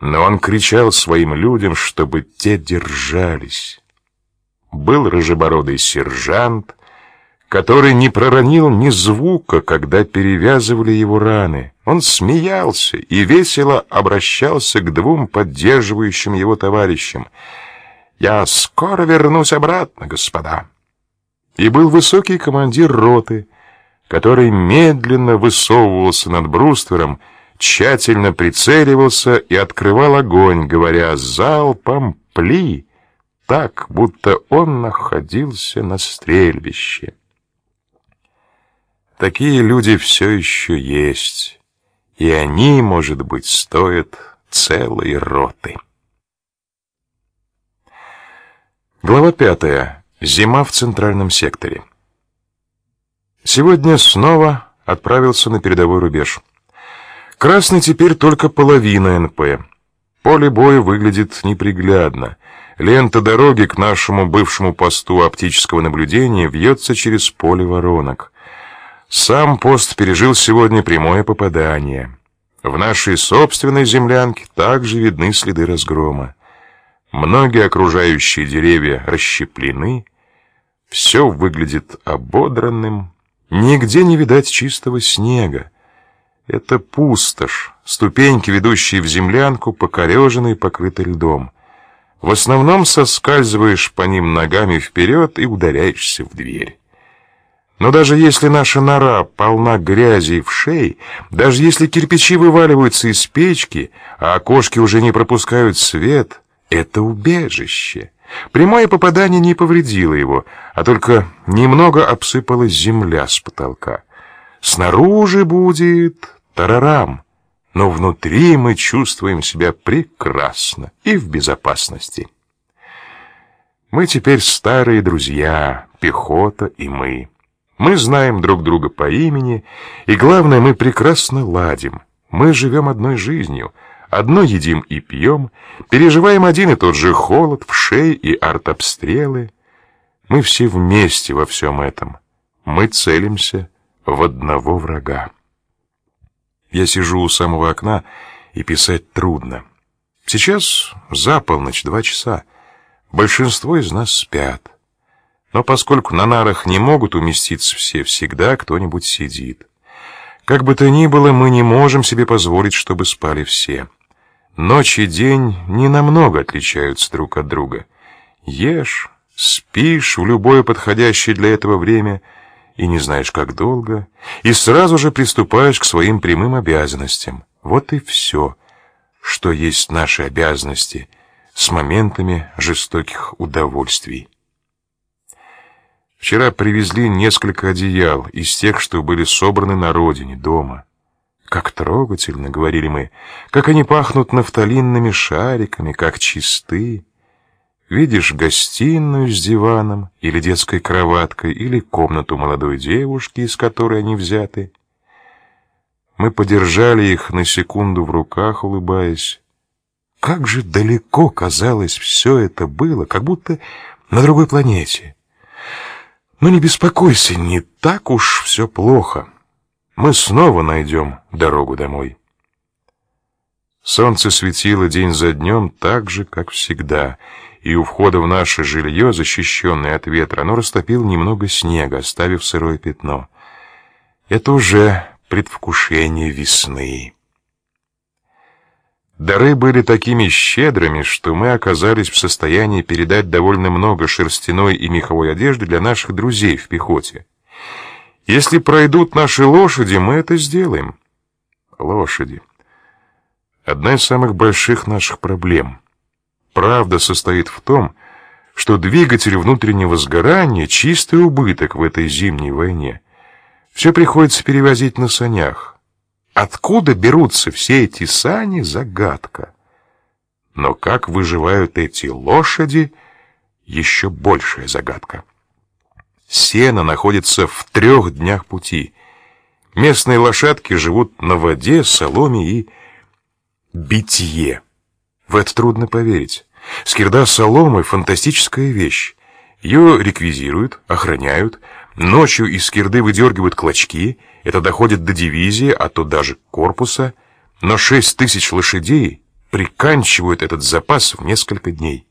но он кричал своим людям, чтобы те держались. Был рыжебородый сержант, который не проронил ни звука, когда перевязывали его раны. Он смеялся и весело обращался к двум поддерживающим его товарищам. «Я скоро вернусь обратно, господа». И был высокий командир роты, который медленно высовывался над бруствером, тщательно прицеливался и открывал огонь, говоря «залпом пли», так, будто он находился на стрельбище. Такие люди все еще есть, и они, может быть, стоят целой роты. Глава пятая. Зима в центральном секторе. Сегодня снова отправился на передовой рубеж. Красный теперь только половина НП. Поле боя выглядит неприглядно. Лента дороги к нашему бывшему посту оптического наблюдения вьется через поле воронок. Сам пост пережил сегодня прямое попадание. В нашей собственной землянке также видны следы разгрома. Многие окружающие деревья расщеплены, все выглядит ободранным, нигде не видать чистого снега. Это пустошь, ступеньки, ведущие в землянку, покореженные, покрыты льдом. В основном соскальзываешь по ним ногами вперед и ударяешься в дверь. Но даже если наша нора полна грязи и вшей, даже если кирпичи вываливаются из печки, а окошки уже не пропускают свет, это убежище. Прямое попадание не повредило его, а только немного обсыпалась земля с потолка. Снаружи будет тарарам, но внутри мы чувствуем себя прекрасно и в безопасности. Мы теперь старые друзья, пехота и мы. Мы знаем друг друга по имени, и главное, мы прекрасно ладим. Мы живем одной жизнью, одно едим и пьем, переживаем один и тот же холод, в шее и артобстрелы. Мы все вместе во всем этом. Мы целимся в одного врага. Я сижу у самого окна, и писать трудно. Сейчас за полночь, два часа. Большинство из нас спят. Но поскольку на нарах не могут уместиться все, всегда кто-нибудь сидит. Как бы то ни было, мы не можем себе позволить, чтобы спали все. Ночь и день не намного отличаются друг от друга. Ешь, спишь в любое подходящее для этого время и не знаешь, как долго, и сразу же приступаешь к своим прямым обязанностям. Вот и все, что есть наши обязанности с моментами жестоких удовольствий. Вчера привезли несколько одеял из тех, что были собраны на родине, дома. Как трогательно, говорили мы, как они пахнут нафталинными шариками, как чисты. Видишь гостиную с диваном или детской кроваткой или комнату молодой девушки, из которой они взяты. Мы подержали их на секунду в руках, улыбаясь. Как же далеко казалось все это было, как будто на другой планете. Но не беспокойся, не так уж все плохо. Мы снова найдем дорогу домой. Солнце светило день за днем так же, как всегда, и у входа в наше жилье, защищенное от ветра, оно растопило немного снега, оставив сырое пятно. Это уже предвкушение весны. Дары были такими щедрыми, что мы оказались в состоянии передать довольно много шерстяной и меховой одежды для наших друзей в пехоте. Если пройдут наши лошади, мы это сделаем. Лошади. Одна из самых больших наших проблем. Правда состоит в том, что двигатель внутреннего сгорания — чистый убыток в этой зимней войне. Все приходится перевозить на санях. Откуда берутся все эти сани — загадка. Но как выживают эти лошади — еще большая загадка. Сено находится в трех днях пути. Местные лошадки живут на воде, соломе и битье. В это трудно поверить. Скирда соломы — фантастическая вещь. Ее реквизируют, охраняют, ночью из скирды выдергивают клочки — это доходит до дивизии, а то даже корпуса, но шесть тысяч лошадей — приканчивают этот запас в несколько дней.